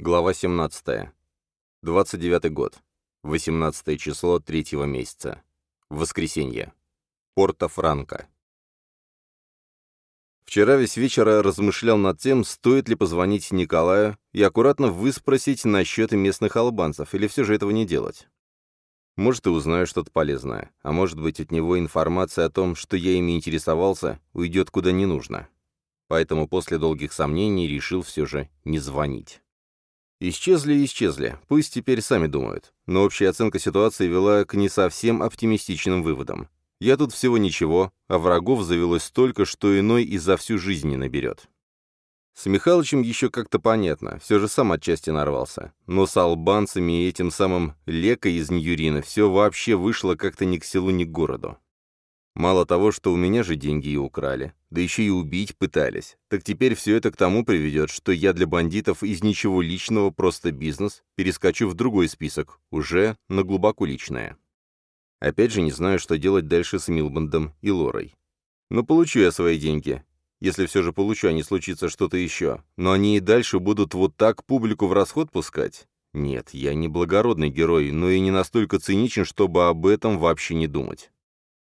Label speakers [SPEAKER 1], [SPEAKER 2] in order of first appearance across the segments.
[SPEAKER 1] Глава 17. 29 год. 18 число третьего месяца. Воскресенье. Порто-Франко. Вчера весь вечер размышлял над тем, стоит ли позвонить Николаю и аккуратно выспросить насчет местных албанцев, или все же этого не делать. Может, и узнаю что-то полезное, а может быть, от него информация о том, что я ими интересовался, уйдет куда не нужно. Поэтому после долгих сомнений решил все же не звонить. Исчезли и исчезли, пусть теперь сами думают. Но общая оценка ситуации вела к не совсем оптимистичным выводам. Я тут всего ничего, а врагов завелось столько, что иной и за всю жизнь не наберет. С Михалычем еще как-то понятно, все же сам отчасти нарвался. Но с албанцами и этим самым Лекой из Ньюрина все вообще вышло как-то ни к селу, ни к городу. Мало того, что у меня же деньги и украли, да еще и убить пытались, так теперь все это к тому приведет, что я для бандитов из ничего личного, просто бизнес, перескочу в другой список, уже на глубоко личное. Опять же не знаю, что делать дальше с Милбандом и Лорой. Но получу я свои деньги. Если все же получу, а не случится что-то еще. Но они и дальше будут вот так публику в расход пускать? Нет, я не благородный герой, но и не настолько циничен, чтобы об этом вообще не думать.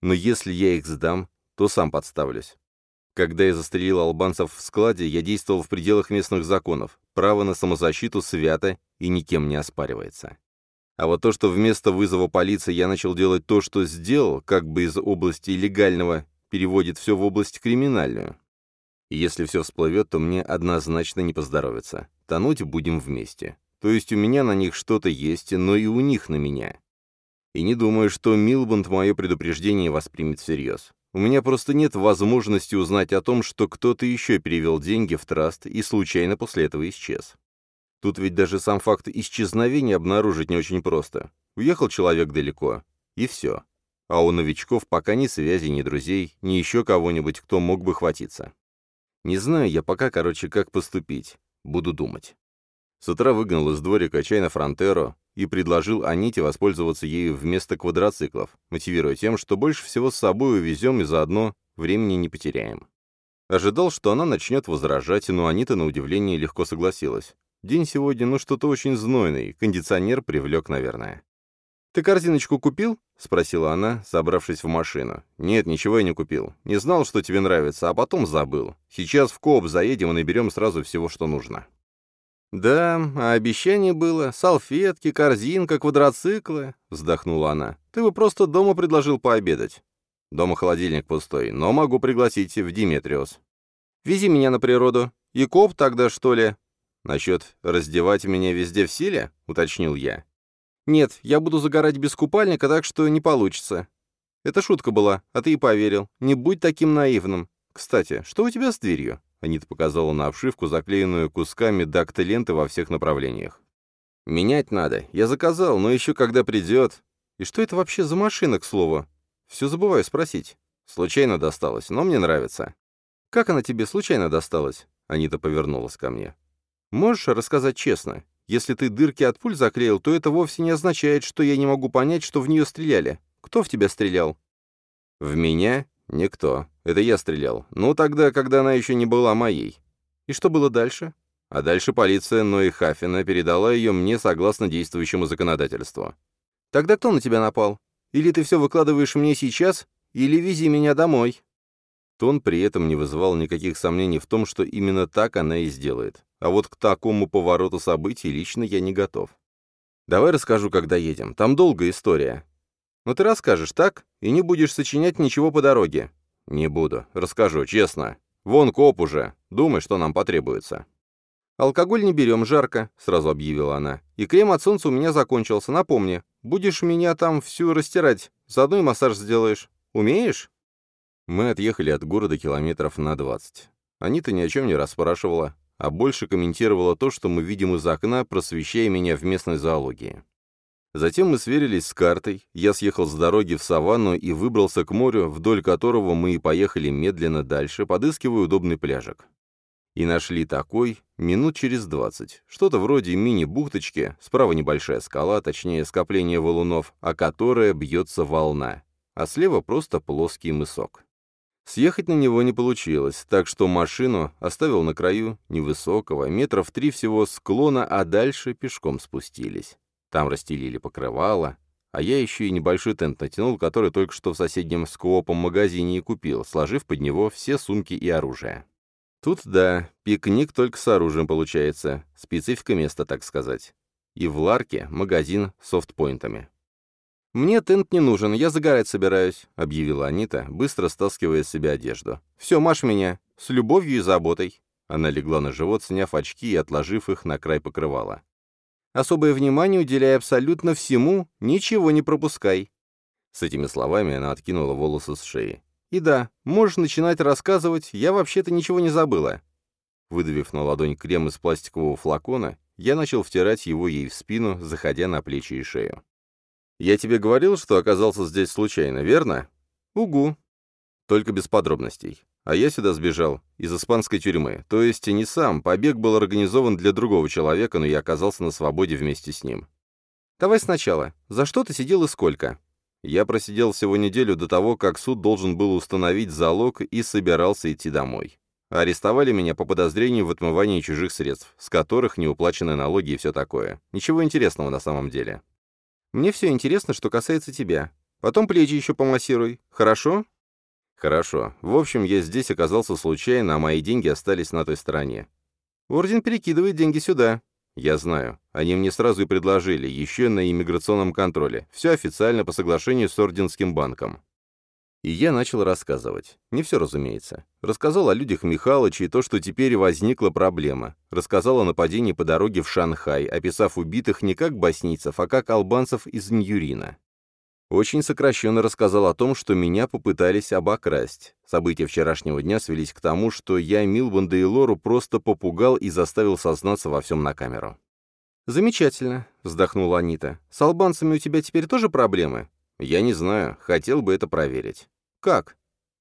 [SPEAKER 1] Но если я их сдам, то сам подставлюсь. Когда я застрелил албанцев в складе, я действовал в пределах местных законов. Право на самозащиту свято и никем не оспаривается. А вот то, что вместо вызова полиции я начал делать то, что сделал, как бы из области легального, переводит все в область криминальную. И если все всплывет, то мне однозначно не поздоровится. Тонуть будем вместе. То есть у меня на них что-то есть, но и у них на меня. И не думаю, что Милбанд мое предупреждение воспримет всерьез. У меня просто нет возможности узнать о том, что кто-то еще перевел деньги в траст и случайно после этого исчез. Тут ведь даже сам факт исчезновения обнаружить не очень просто. Уехал человек далеко, и все. А у новичков пока ни связи, ни друзей, ни еще кого-нибудь, кто мог бы хватиться. Не знаю я пока, короче, как поступить. Буду думать. С утра выгнал из дворика чай на Фронтеро, и предложил Аните воспользоваться ею вместо квадроциклов, мотивируя тем, что больше всего с собой увезем и заодно времени не потеряем. Ожидал, что она начнет возражать, но Анита, на удивление, легко согласилась. День сегодня, ну, что-то очень знойный, кондиционер привлек, наверное. «Ты корзиночку купил?» — спросила она, собравшись в машину. «Нет, ничего я не купил. Не знал, что тебе нравится, а потом забыл. Сейчас в Кооп заедем и наберем сразу всего, что нужно». «Да, а обещание было. Салфетки, корзинка, квадроциклы», — вздохнула она. «Ты бы просто дома предложил пообедать». «Дома холодильник пустой, но могу пригласить в Диметриус». «Вези меня на природу. И коп тогда, что ли?» «Насчет раздевать меня везде в силе?» — уточнил я. «Нет, я буду загорать без купальника, так что не получится». «Это шутка была, а ты и поверил. Не будь таким наивным. Кстати, что у тебя с дверью?» Анита показала на обшивку, заклеенную кусками дакты-ленты во всех направлениях. «Менять надо. Я заказал, но еще когда придет...» «И что это вообще за машина, к слову?» «Все забываю спросить. Случайно досталась, но мне нравится». «Как она тебе случайно досталась?» Анита повернулась ко мне. «Можешь рассказать честно? Если ты дырки от пуль заклеил, то это вовсе не означает, что я не могу понять, что в нее стреляли. Кто в тебя стрелял?» «В меня? Никто. Это я стрелял. Ну, тогда, когда она еще не была моей. И что было дальше? А дальше полиция Ной Хаффина передала ее мне согласно действующему законодательству. Тогда кто на тебя напал? Или ты все выкладываешь мне сейчас, или вези меня домой?» Тон при этом не вызывал никаких сомнений в том, что именно так она и сделает. А вот к такому повороту событий лично я не готов. «Давай расскажу, когда едем. Там долгая история». «Но ты расскажешь, так? И не будешь сочинять ничего по дороге. «Не буду. Расскажу, честно. Вон коп уже. Думай, что нам потребуется».
[SPEAKER 2] «Алкоголь не берем, жарко», — сразу объявила она. «И крем от солнца у меня закончился, напомни. Будешь меня там всю растирать, заодно и массаж сделаешь. Умеешь?»
[SPEAKER 1] Мы отъехали от города километров на двадцать. Анита ни о чем не расспрашивала, а больше комментировала то, что мы видим из окна, просвещая меня в местной зоологии. Затем мы сверились с картой, я съехал с дороги в саванну и выбрался к морю, вдоль которого мы и поехали медленно дальше, подыскивая удобный пляжик. И нашли такой минут через двадцать. Что-то вроде мини-бухточки, справа небольшая скала, точнее скопление валунов, о которое бьется волна, а слева просто плоский мысок. Съехать на него не получилось, так что машину оставил на краю невысокого, метров три всего склона, а дальше пешком спустились. Там расстелили покрывало, а я еще и небольшой тент натянул, который только что в соседнем с коопом магазине и купил, сложив под него все сумки и оружие. Тут, да, пикник только с оружием получается, специфика места, так сказать. И в Ларке магазин с софтпоинтами. «Мне тент не нужен, я загорать собираюсь», — объявила Анита, быстро стаскивая с себя одежду. «Все, Маш меня, с любовью и заботой». Она легла на живот, сняв очки и отложив их на край покрывала. «Особое внимание уделяй абсолютно всему, ничего не пропускай». С этими словами она откинула волосы с шеи. «И да, можешь начинать рассказывать, я вообще-то ничего не забыла». Выдавив на ладонь крем из пластикового флакона, я начал втирать его ей в спину, заходя на плечи и шею. «Я тебе говорил, что оказался здесь случайно, верно?» «Угу». «Только без подробностей. А я сюда сбежал из испанской тюрьмы. То есть не сам, побег был организован для другого человека, но я оказался на свободе вместе с ним». «Давай сначала. За что ты сидел и сколько?» Я просидел всего неделю до того, как суд должен был установить залог и собирался идти домой. Арестовали меня по подозрению в отмывании чужих средств, с которых не уплачены налоги и все такое. Ничего интересного на самом деле. Мне все интересно, что касается тебя. Потом плечи еще помассируй. Хорошо?» «Хорошо. В общем, я здесь оказался случайно, а мои деньги остались на той стороне. Орден перекидывает деньги сюда. Я знаю. Они мне сразу и предложили, еще на иммиграционном контроле. Все официально по соглашению с Орденским банком. И я начал рассказывать. Не все, разумеется. Рассказал о людях Михалыча и то, что теперь возникла проблема. Рассказал о нападении по дороге в Шанхай, описав убитых не как боснийцев, а как албанцев из Ньюрина. Очень сокращенно рассказал о том, что меня попытались обокрасть. События вчерашнего дня свелись к тому, что я Милбанда и Лору просто попугал и заставил сознаться во всем на камеру. «Замечательно», — вздохнула Анита. «С албанцами у тебя теперь тоже проблемы?» «Я не знаю. Хотел бы это проверить». «Как?»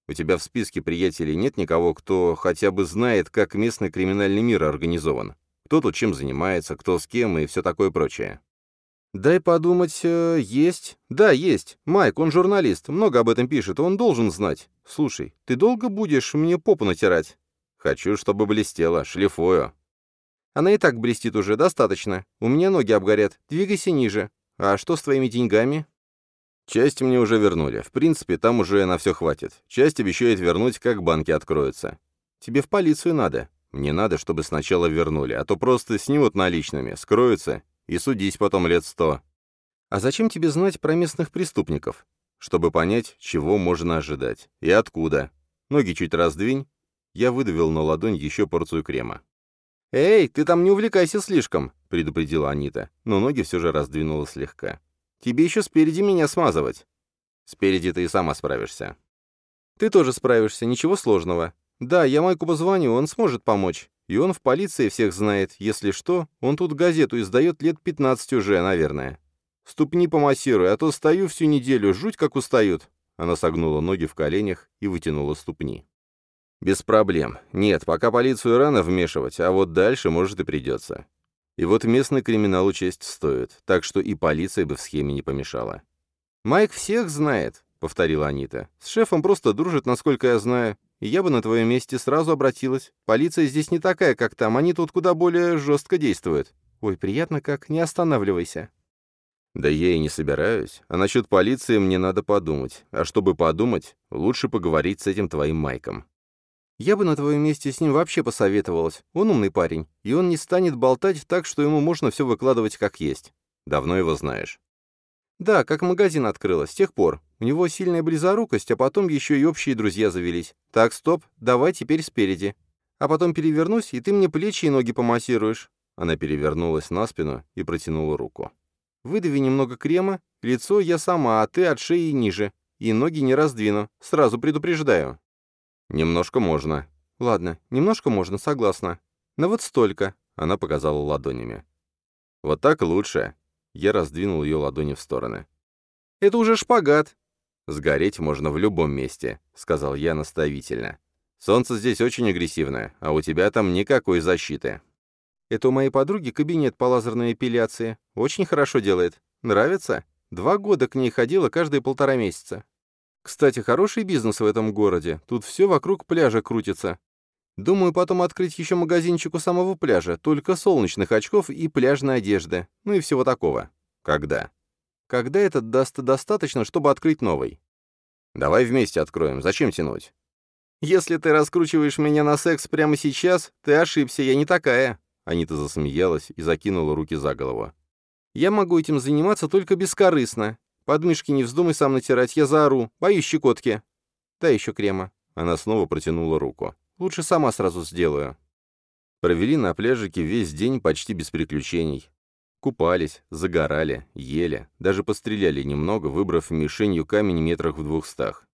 [SPEAKER 1] «У тебя в списке приятелей нет никого, кто хотя бы знает, как местный криминальный мир организован? Кто тут чем занимается, кто с кем и все такое прочее?» «Дай подумать, э, есть. Да, есть. Майк, он журналист, много об этом пишет, он должен знать. Слушай, ты долго будешь мне попу натирать?» «Хочу, чтобы блестело, шлифую». «Она и так блестит уже, достаточно. У меня ноги обгорят. Двигайся ниже. А что с твоими деньгами?» Часть мне уже вернули. В принципе, там уже на все хватит. Часть обещает вернуть, как банки откроются. Тебе в полицию надо. Мне надо, чтобы сначала вернули, а то просто снимут наличными, скроются, и судись потом лет сто. А зачем тебе знать про местных преступников? Чтобы понять, чего можно ожидать. И откуда. Ноги чуть раздвинь. Я выдавил на ладонь еще порцию крема. «Эй, ты там не увлекайся слишком», — предупредила Анита, но ноги все же раздвинула слегка. Тебе еще спереди меня смазывать. Спереди ты и сама справишься. Ты тоже справишься, ничего сложного. Да, я Майку позвоню, он сможет помочь. И он в полиции всех знает. Если что, он тут газету издает лет 15 уже, наверное. Ступни помассируй, а то стою всю неделю, жуть как устают. Она согнула ноги в коленях и вытянула ступни. «Без проблем. Нет, пока полицию рано вмешивать, а вот дальше, может, и придется. И вот местный криминал учесть стоит, так что и полиция бы в схеме не помешала. «Майк всех знает», — повторила Анита. «С шефом просто дружит, насколько я знаю. Я бы на твоем месте сразу обратилась. Полиция здесь не такая, как там, они тут куда более жестко действуют. Ой, приятно как, не останавливайся». «Да я и не собираюсь. А насчет полиции мне надо подумать. А чтобы подумать, лучше поговорить с этим твоим Майком. Я бы на твоем месте с ним вообще посоветовалась. Он умный парень, и он не станет болтать так, что ему можно все выкладывать как есть. Давно его знаешь. Да, как магазин открыла, с тех пор. У него сильная близорукость, а потом еще и общие друзья завелись. Так, стоп, давай теперь спереди. А потом перевернусь, и ты мне плечи и ноги помассируешь. Она перевернулась на спину и протянула руку. Выдави немного крема, лицо я сама, а ты от шеи ниже. И ноги не раздвину, сразу предупреждаю. «Немножко можно». «Ладно, немножко можно, согласна. Но вот столько», — она показала ладонями. «Вот так лучше». Я раздвинул ее ладони в стороны. «Это уже шпагат». «Сгореть можно в любом месте», — сказал я наставительно. «Солнце здесь очень агрессивное, а у тебя там никакой защиты». «Это у моей подруги кабинет по лазерной эпиляции. Очень хорошо делает. Нравится? Два года к ней ходила каждые полтора месяца.
[SPEAKER 2] Кстати, хороший бизнес в этом городе. Тут все вокруг пляжа крутится. Думаю, потом открыть еще магазинчик у самого пляжа, только солнечных очков и пляжной одежды, ну и всего такого.
[SPEAKER 1] Когда?
[SPEAKER 2] Когда этот даст достаточно, чтобы открыть новый?
[SPEAKER 1] Давай вместе откроем, зачем тянуть?
[SPEAKER 2] Если ты раскручиваешь меня на секс прямо сейчас, ты ошибся, я не такая. Анита засмеялась и закинула руки за голову. Я могу этим заниматься только бескорыстно. Подмышки не вздумай сам натирать, я заору, боюсь щекотки. Дай еще крема. Она снова протянула руку. Лучше сама сразу сделаю.
[SPEAKER 1] Провели на пляжике весь день почти без приключений. Купались, загорали, ели, даже постреляли немного, выбрав мишенью камень метрах в двухстах.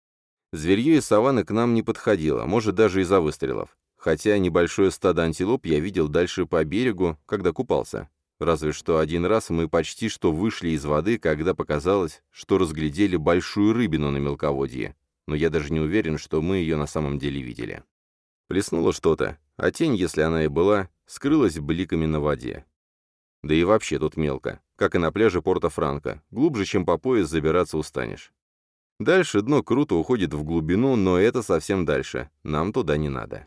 [SPEAKER 1] Зверье из саванны к нам не подходило, может, даже из-за выстрелов. Хотя небольшое стадо антилоп я видел дальше по берегу, когда купался. Разве что один раз мы почти что вышли из воды, когда показалось, что разглядели большую рыбину на мелководье. Но я даже не уверен, что мы ее на самом деле видели. Плеснуло что-то, а тень, если она и была, скрылась бликами на воде. Да и вообще тут мелко, как и на пляже Порто-Франко. Глубже, чем по пояс, забираться устанешь. Дальше дно круто уходит в глубину, но это совсем дальше. Нам туда не надо.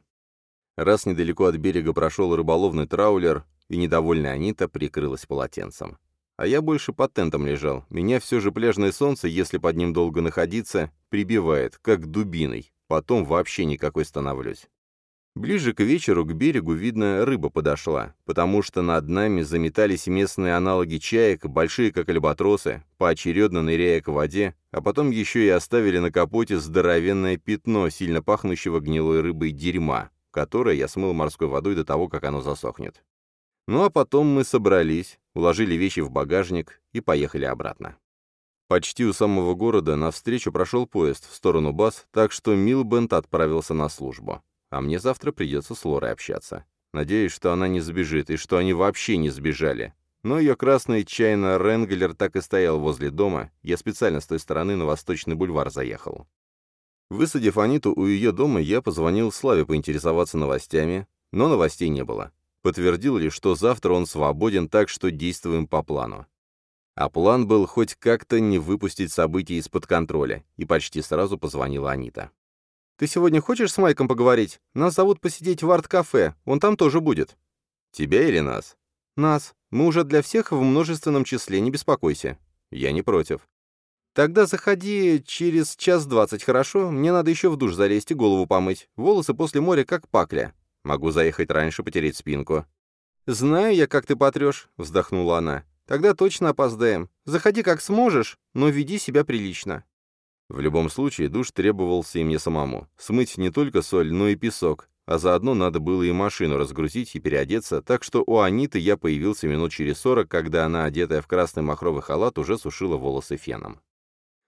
[SPEAKER 1] Раз недалеко от берега прошел рыболовный траулер, и недовольная Анита прикрылась полотенцем. А я больше под тентом лежал. Меня все же пляжное солнце, если под ним долго находиться, прибивает, как дубиной. Потом вообще никакой становлюсь. Ближе к вечеру к берегу, видно, рыба подошла, потому что над нами заметались местные аналоги чаек, большие как альбатросы, поочередно ныряя к воде, а потом еще и оставили на капоте здоровенное пятно, сильно пахнущего гнилой рыбой дерьма, которое я смыл морской водой до того, как оно засохнет. Ну а потом мы собрались, уложили вещи в багажник и поехали обратно. Почти у самого города навстречу прошел поезд в сторону баз, так что Милбенд отправился на службу. А мне завтра придется с Лорой общаться. Надеюсь, что она не сбежит, и что они вообще не сбежали. Но ее красный чайно Ренглер так и стоял возле дома, я специально с той стороны на Восточный бульвар заехал. Высадив Аниту у ее дома, я позвонил Славе поинтересоваться новостями, но новостей не было. Подтвердил лишь, что завтра он свободен, так что действуем по плану. А план был хоть как-то не выпустить события из-под контроля, и почти сразу позвонила Анита. «Ты сегодня хочешь с Майком поговорить? Нас зовут посидеть в арт-кафе, он там тоже будет». «Тебя или нас?» «Нас. Мы уже для всех в множественном числе, не беспокойся». «Я не против». «Тогда заходи через час двадцать, хорошо? Мне надо еще в душ залезть и голову помыть. Волосы после моря как пакля. Могу заехать раньше, потереть спинку». «Знаю я, как ты потрешь», — вздохнула она. «Тогда точно опоздаем. Заходи как сможешь, но веди себя прилично». В любом случае, душ требовался и мне самому. Смыть не только соль, но и песок, а заодно надо было и машину разгрузить и переодеться, так что у Аниты я появился минут через сорок, когда она, одетая в красный махровый халат, уже сушила волосы феном.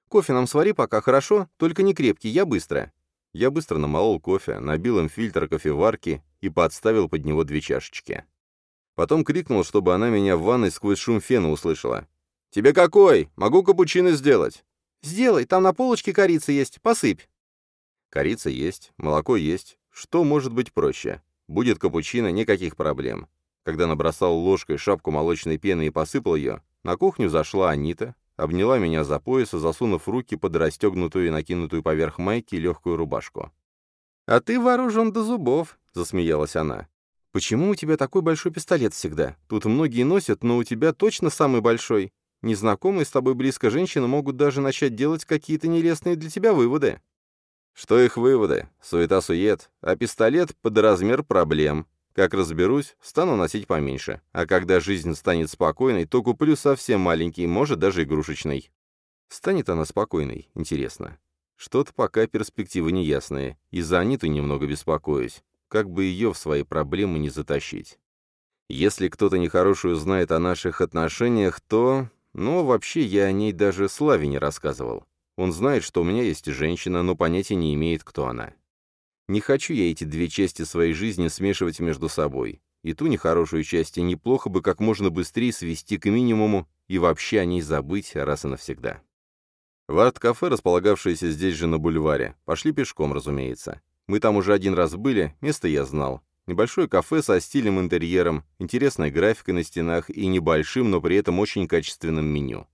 [SPEAKER 1] «Кофе нам свари пока, хорошо? Только не крепкий, я быстро». Я быстро намолол кофе, набил им фильтр кофеварки и подставил под него две чашечки. Потом крикнул, чтобы она меня в ванной сквозь шум фена услышала. «Тебе какой? Могу капучино сделать!» «Сделай, там на полочке корица есть, посыпь». Корица есть, молоко есть. Что может быть проще? Будет капучино, никаких проблем. Когда набросал ложкой шапку молочной пены и посыпал ее, на кухню зашла Анита, обняла меня за пояс, засунув руки под расстегнутую и накинутую поверх майки легкую рубашку. «А ты вооружен до зубов», — засмеялась она. «Почему у тебя такой большой пистолет всегда? Тут многие носят, но у тебя точно самый большой. Незнакомые с тобой близко женщины могут даже начать делать какие-то нелестные для тебя выводы. Что их выводы? Суета-сует. А пистолет под размер проблем. Как разберусь, стану носить поменьше. А когда жизнь станет спокойной, то куплю совсем маленький, может, даже игрушечный. Станет она спокойной, интересно. Что-то пока перспективы неясные. И за Аниту немного беспокоюсь. Как бы ее в свои проблемы не затащить. Если кто-то нехорошую знает о наших отношениях, то но вообще я о ней даже Славе не рассказывал. Он знает, что у меня есть женщина, но понятия не имеет, кто она. Не хочу я эти две части своей жизни смешивать между собой. И ту нехорошую часть неплохо бы как можно быстрее свести к минимуму и вообще о ней забыть раз и навсегда. В арт-кафе, располагавшееся здесь же на бульваре, пошли пешком, разумеется. Мы там уже один раз были, место я знал. Небольшое кафе со стилем интерьером, интересной графикой на стенах и небольшим, но при этом очень качественным меню.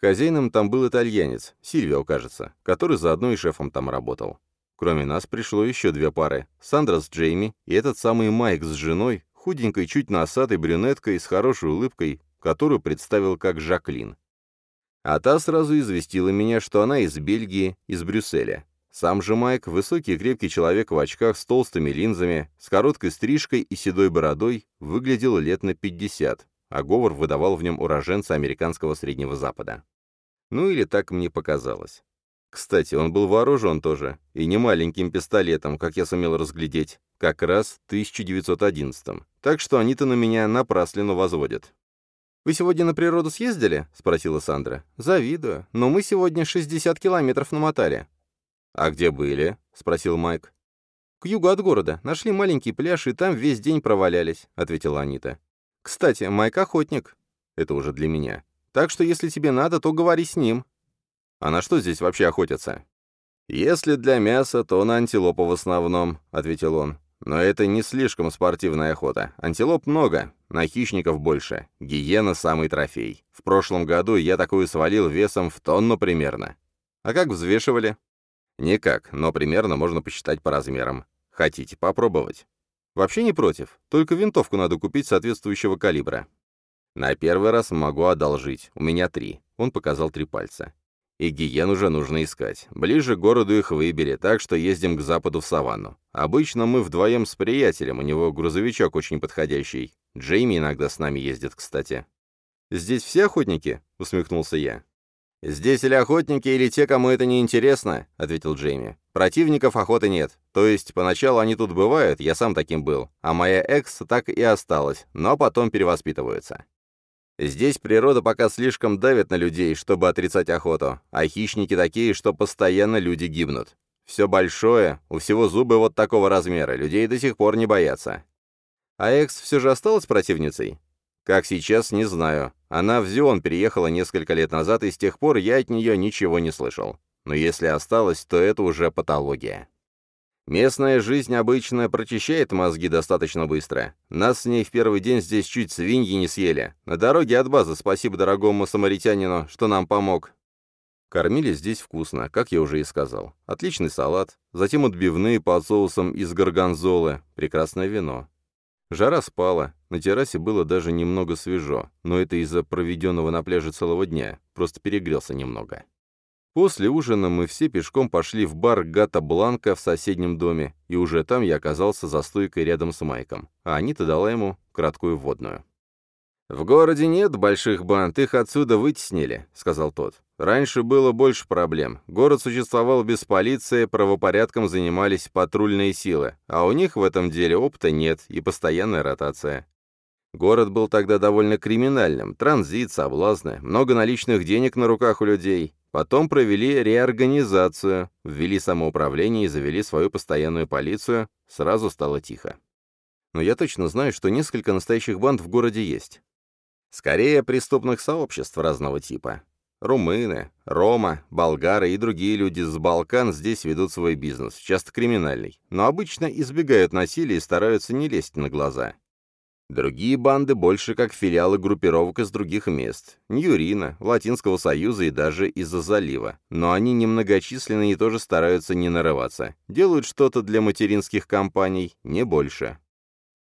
[SPEAKER 1] Хозяином там был итальянец, Сильвио, кажется, который заодно и шефом там работал. Кроме нас пришло еще две пары. Сандра с Джейми и этот самый Майк с женой, худенькой, чуть носатой брюнеткой с хорошей улыбкой, которую представил как Жаклин. А та сразу известила меня, что она из Бельгии, из Брюсселя. Сам же Майк, высокий и крепкий человек в очках с толстыми линзами, с короткой стрижкой и седой бородой, выглядел лет на 50, а говор выдавал в нем уроженца американского Среднего Запада. Ну или так мне показалось. Кстати, он был вооружен тоже, и не маленьким пистолетом, как я сумел разглядеть, как раз в 1911-м. Так что они-то на меня напраслину возводят.
[SPEAKER 2] «Вы сегодня на природу съездили?» — спросила Сандра. «Завидую. Но мы сегодня 60 километров намотали».
[SPEAKER 1] «А где были?» — спросил Майк.
[SPEAKER 2] «К югу от города. Нашли маленький пляж, и там весь день провалялись», — ответила Анита. «Кстати, Майк охотник».
[SPEAKER 1] Это уже для меня.
[SPEAKER 2] «Так что если тебе надо, то говори с ним».
[SPEAKER 1] «А на что здесь вообще охотятся?» «Если для мяса, то на антилопу в основном», — ответил он. «Но это не слишком спортивная охота. Антилоп много, на хищников больше. Гиена — самый трофей. В прошлом году я такую свалил весом в тонну примерно.
[SPEAKER 2] А как взвешивали?»
[SPEAKER 1] «Никак, но примерно можно посчитать по размерам. Хотите попробовать?»
[SPEAKER 2] «Вообще не против. Только винтовку надо купить соответствующего калибра».
[SPEAKER 1] «На первый раз могу одолжить. У меня три». Он показал три пальца. И гиен уже нужно искать. Ближе к городу их выбери, так что ездим к западу в саванну. Обычно мы вдвоем с приятелем, у него грузовичок очень подходящий. Джейми иногда с нами ездит, кстати.
[SPEAKER 2] «Здесь все охотники?» — усмехнулся я.
[SPEAKER 1] «Здесь или охотники, или те, кому это не интересно», — ответил Джейми. «Противников охоты нет. То есть, поначалу они тут бывают, я сам таким был, а моя экс так и осталась, но потом перевоспитываются. Здесь природа пока слишком давит на людей, чтобы отрицать охоту, а хищники такие, что постоянно люди гибнут. Все большое, у всего зубы вот такого размера, людей до сих пор не боятся.
[SPEAKER 2] А Экс все же осталась противницей?
[SPEAKER 1] Как сейчас, не знаю. Она в Зион переехала несколько лет назад, и с тех пор я от нее ничего не слышал. Но если осталась, то это уже патология. Местная жизнь обычно прочищает мозги достаточно быстро. Нас с ней в первый день здесь чуть свиньи не съели. На дороге от базы спасибо дорогому самаритянину, что нам помог. Кормили здесь вкусно, как я уже и сказал. Отличный салат, затем отбивные под соусом из горгонзолы, прекрасное вино. Жара спала, на террасе было даже немного свежо, но это из-за проведенного на пляже целого дня, просто перегрелся немного. После ужина мы все пешком пошли в бар Гата Бланка в соседнем доме, и уже там я оказался за стойкой рядом с Майком, а Анита дала ему краткую вводную. «В городе нет больших банд, их отсюда вытеснили», — сказал тот. «Раньше было больше проблем. Город существовал без полиции, правопорядком занимались патрульные силы, а у них в этом деле опыта нет и постоянная ротация. Город был тогда довольно криминальным, транзит, соблазны, много наличных денег на руках у людей. Потом провели реорганизацию, ввели самоуправление и завели свою постоянную полицию, сразу стало тихо. Но я точно знаю, что несколько настоящих банд в городе есть. Скорее, преступных сообществ разного типа. Румыны, Рома, болгары и другие люди с Балкан здесь ведут свой бизнес, часто криминальный, но обычно избегают насилия и стараются не лезть на глаза. Другие банды больше как филиалы группировок из других мест. Ньюрина, Латинского Союза и даже из-за залива. Но они немногочисленны и тоже стараются не нарываться. Делают что-то для материнских компаний, не больше.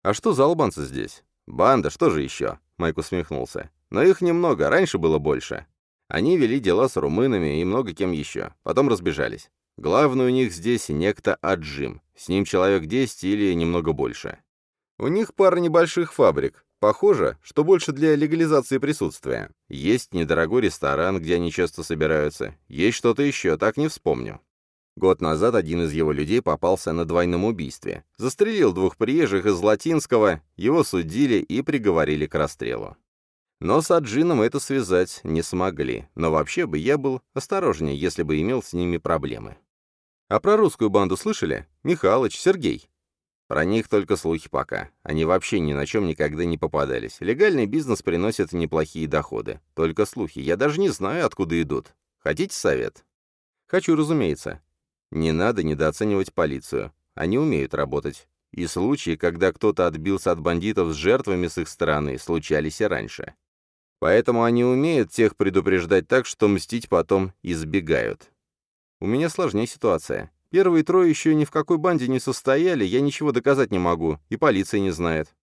[SPEAKER 1] «А что за албанцы здесь?» «Банда, что же еще?» Майк усмехнулся. «Но их немного, раньше было больше. Они вели дела с румынами и много кем еще. Потом разбежались. Главный у них здесь некто Аджим. С ним человек 10 или немного больше. У них пара небольших фабрик. Похоже, что больше для легализации присутствия. Есть недорогой ресторан, где они часто собираются. Есть что-то еще, так не вспомню. Год назад один из его людей попался на двойном убийстве. Застрелил двух приезжих из Латинского, его судили и приговорили к расстрелу. Но с Аджином это связать не смогли. Но вообще бы я был осторожнее, если бы имел с ними проблемы. А про русскую банду слышали? Михалыч, Сергей. Про них только слухи пока. Они вообще ни на чем никогда не попадались. Легальный бизнес приносит неплохие доходы. Только слухи. Я даже не знаю, откуда идут. Хотите совет? Хочу, разумеется. Не надо недооценивать полицию. Они умеют работать. И случаи, когда кто-то отбился от бандитов с жертвами с их стороны, случались и раньше. Поэтому они умеют тех предупреждать так, что мстить потом избегают. У меня сложнее ситуация. Первые трое еще ни в какой банде не состояли, я ничего доказать не могу, и полиция не знает.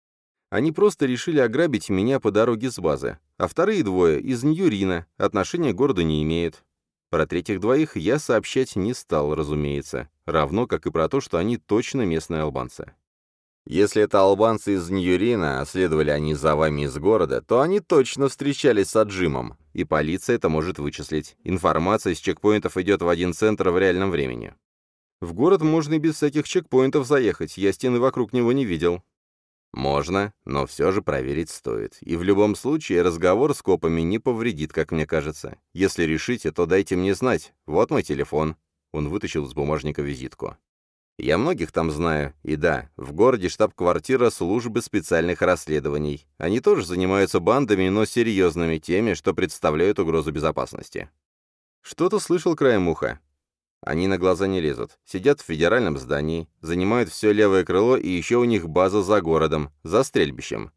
[SPEAKER 1] Они просто решили ограбить меня по дороге с базы. А вторые двое из Ньюрина отношения к городу не имеют. Про третьих двоих я сообщать не стал, разумеется, равно как и про то, что они точно местные албанцы. Если это албанцы из Ньюрина, а следовали они за вами из города, то они точно встречались с Аджимом, и полиция это может вычислить. Информация с чекпоинтов идет в один центр в реальном времени. В город можно и без всяких чекпоинтов заехать, я стены вокруг него не видел. Можно, но все же проверить стоит. И в любом случае разговор с копами не повредит, как мне кажется. Если решите, то дайте мне знать. Вот мой телефон. Он вытащил из бумажника визитку. Я многих там знаю, и да, в городе штаб-квартира службы специальных расследований. Они тоже занимаются бандами, но серьезными теми, что представляют угрозу безопасности. Что-то слышал краем уха. Они на глаза не лезут. Сидят в федеральном здании, занимают все левое крыло, и еще у них база за городом, за стрельбищем.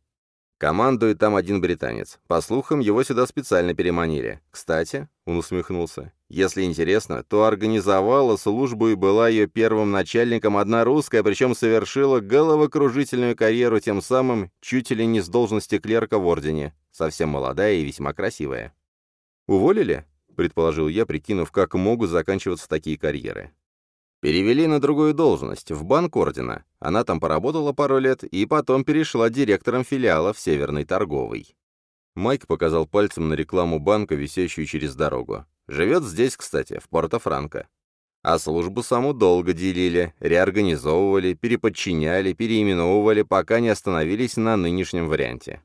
[SPEAKER 1] Командует там один британец. По слухам, его сюда специально переманили. Кстати, он усмехнулся, если интересно, то организовала службу и была ее первым начальником одна русская, причем совершила головокружительную карьеру тем самым чуть ли не с должности клерка в ордене. Совсем молодая и весьма красивая. «Уволили?» — предположил я, прикинув, как могут заканчиваться такие карьеры. Перевели на другую должность, в банк ордена. Она там поработала пару лет и потом перешла директором филиала в Северной торговой. Майк показал пальцем на рекламу банка, висящую через дорогу. Живет здесь, кстати, в Порто-Франко. А службу саму долго делили, реорганизовывали, переподчиняли, переименовывали, пока не остановились на нынешнем варианте.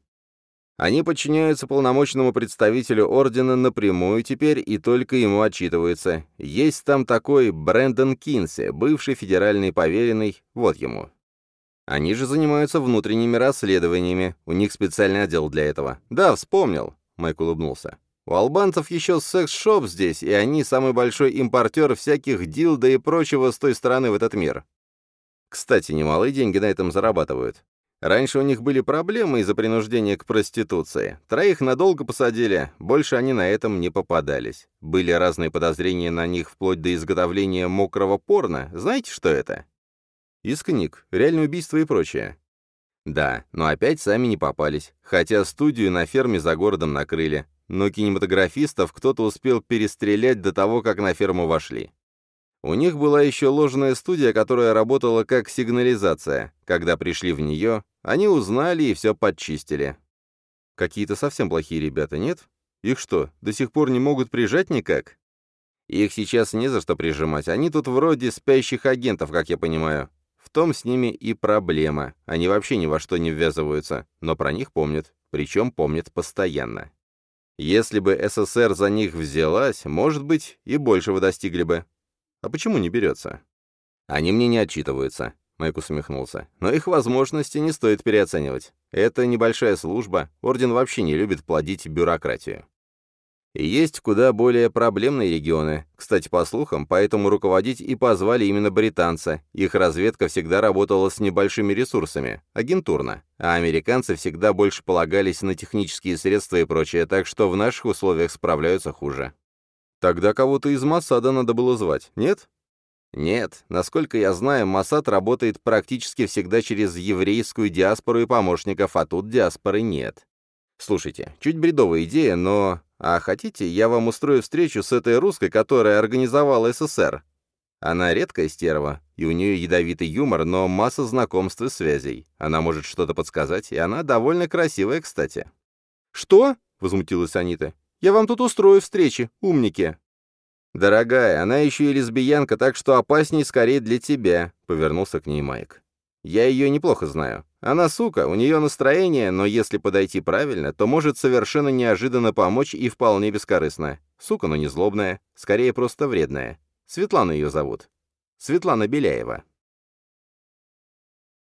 [SPEAKER 1] Они подчиняются полномочному представителю ордена напрямую теперь и только ему отчитываются. Есть там такой Брэндон Кинси, бывший федеральный поверенный, вот ему. Они же занимаются внутренними расследованиями, у них специальный отдел для этого. Да, вспомнил, Майк улыбнулся. У албанцев еще секс-шоп здесь, и они самый большой импортер всяких дилда и прочего с той стороны в этот мир. Кстати, немалые деньги на этом зарабатывают. Раньше у них были проблемы из-за принуждения к проституции. Троих надолго посадили, больше они на этом не попадались. Были разные подозрения на них вплоть до изготовления мокрого порно. Знаете, что это? Из книг, реальное убийство и прочее. Да, но опять сами не попались, хотя студию на ферме за городом накрыли, но кинематографистов кто-то успел перестрелять до того, как на ферму вошли. У них была еще ложная студия, которая работала как сигнализация. Когда пришли в нее, они узнали и все подчистили. Какие-то совсем плохие ребята, нет? Их что, до сих пор не могут прижать никак? Их сейчас не за что прижимать, они тут вроде спящих агентов, как я понимаю. В том с ними и проблема. Они вообще ни во что не ввязываются, но про них помнят, причем помнят постоянно. Если бы СССР за них взялась, может быть, и большего достигли бы. А почему не берется? Они мне не отчитываются, Майк усмехнулся. Но их возможности не стоит переоценивать. Это небольшая служба, Орден вообще не любит плодить бюрократию. Есть куда более проблемные регионы. Кстати, по слухам, поэтому руководить и позвали именно британца. Их разведка всегда работала с небольшими ресурсами, агентурно. А американцы всегда больше полагались на технические средства и прочее, так что в наших условиях справляются хуже. Тогда кого-то из Масада надо было звать, нет? Нет, насколько я знаю, Масад работает практически всегда через еврейскую диаспору и помощников, а тут диаспоры нет. Слушайте, чуть бредовая идея, но... А хотите, я вам устрою встречу с этой русской, которая организовала СССР? Она редкая стерва, и у нее ядовитый юмор, но масса знакомств и связей. Она может что-то подсказать, и она довольно красивая, кстати. «Что?» — возмутилась Анита. Я вам тут устрою встречи, умники». «Дорогая, она еще и лесбиянка, так что опасней скорее для тебя», — повернулся к ней Майк. «Я ее неплохо знаю. Она сука, у нее настроение, но если подойти правильно, то может совершенно неожиданно помочь и вполне бескорыстно. Сука, но не злобная, скорее просто вредная. Светлана ее зовут. Светлана Беляева».